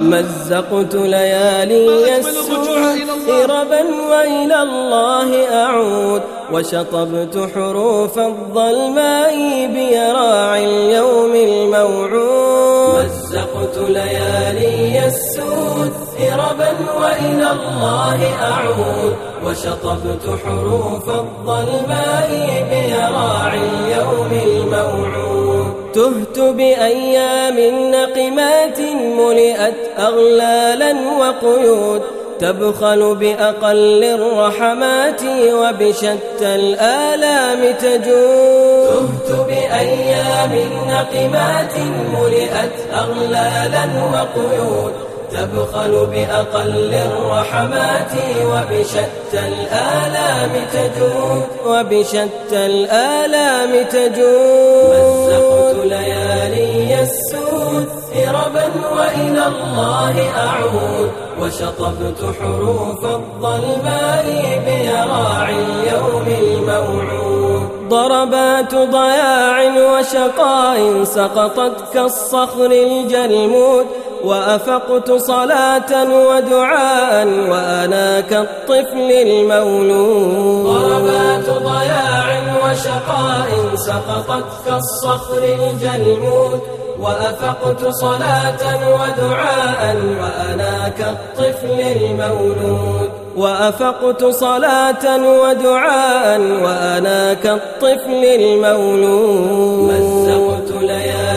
مزقت ليالي السوء إربا وإلى الله أعود. وشطبت حروف الظلماء بيراعي اليوم الموعود. مزقت ليالي السوء إربا وإلى الله أعود. وشطبت حروف الظلماء بيراعي اليوم تهت بأيام نقمات ملئت أغلالا وقيود تبخل بأقل الرحمات وبشتى الآلام تجود تهت بأيام نقمات ملئت أغلالا وقيود تبخل بأقل الرحمات وبشتى الآلام تجود وبشتى الآلام تجود مزقت ليالي السود إربا وإلى الله أعود وشطبت حروف الظلماء بيراعي اليوم الموعود. ضربات ضياع وشقاء سقطت كالصخر الجلمود وأفقت صلاة ودعاء وأنا كالطفل المولود ضربات ضياع وشقاء سقطت كالصخر الجلمود وأفقت صلاة ودعاء وأنا كالطفل المولود وأفقت صلاة ودعاء وأنا كالطفل المولود مزقت ليالي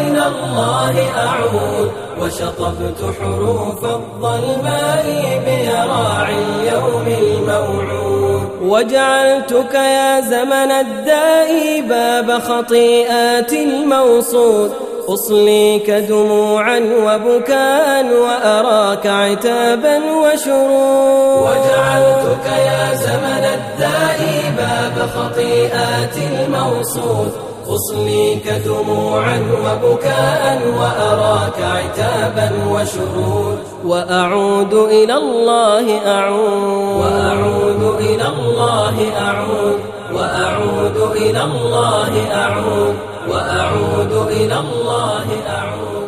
إلى الله أعود وشطبت حروف الظلماء براعي اليوم الموعود. وجعلتك يا زمن الداء باب خطيئات الموصود. أصليك دموعا وبكاء وأراك عتابا وشرور وجعلتك يا زمن الداء باب خطيئات الموصود. أصليك دموعا وبكاء وأراك عتابا وشرود وأعود إلى الله أعود. وأعود إلى الله أعود. وأعود إلى الله أعود. وأعود إلى الله أعود.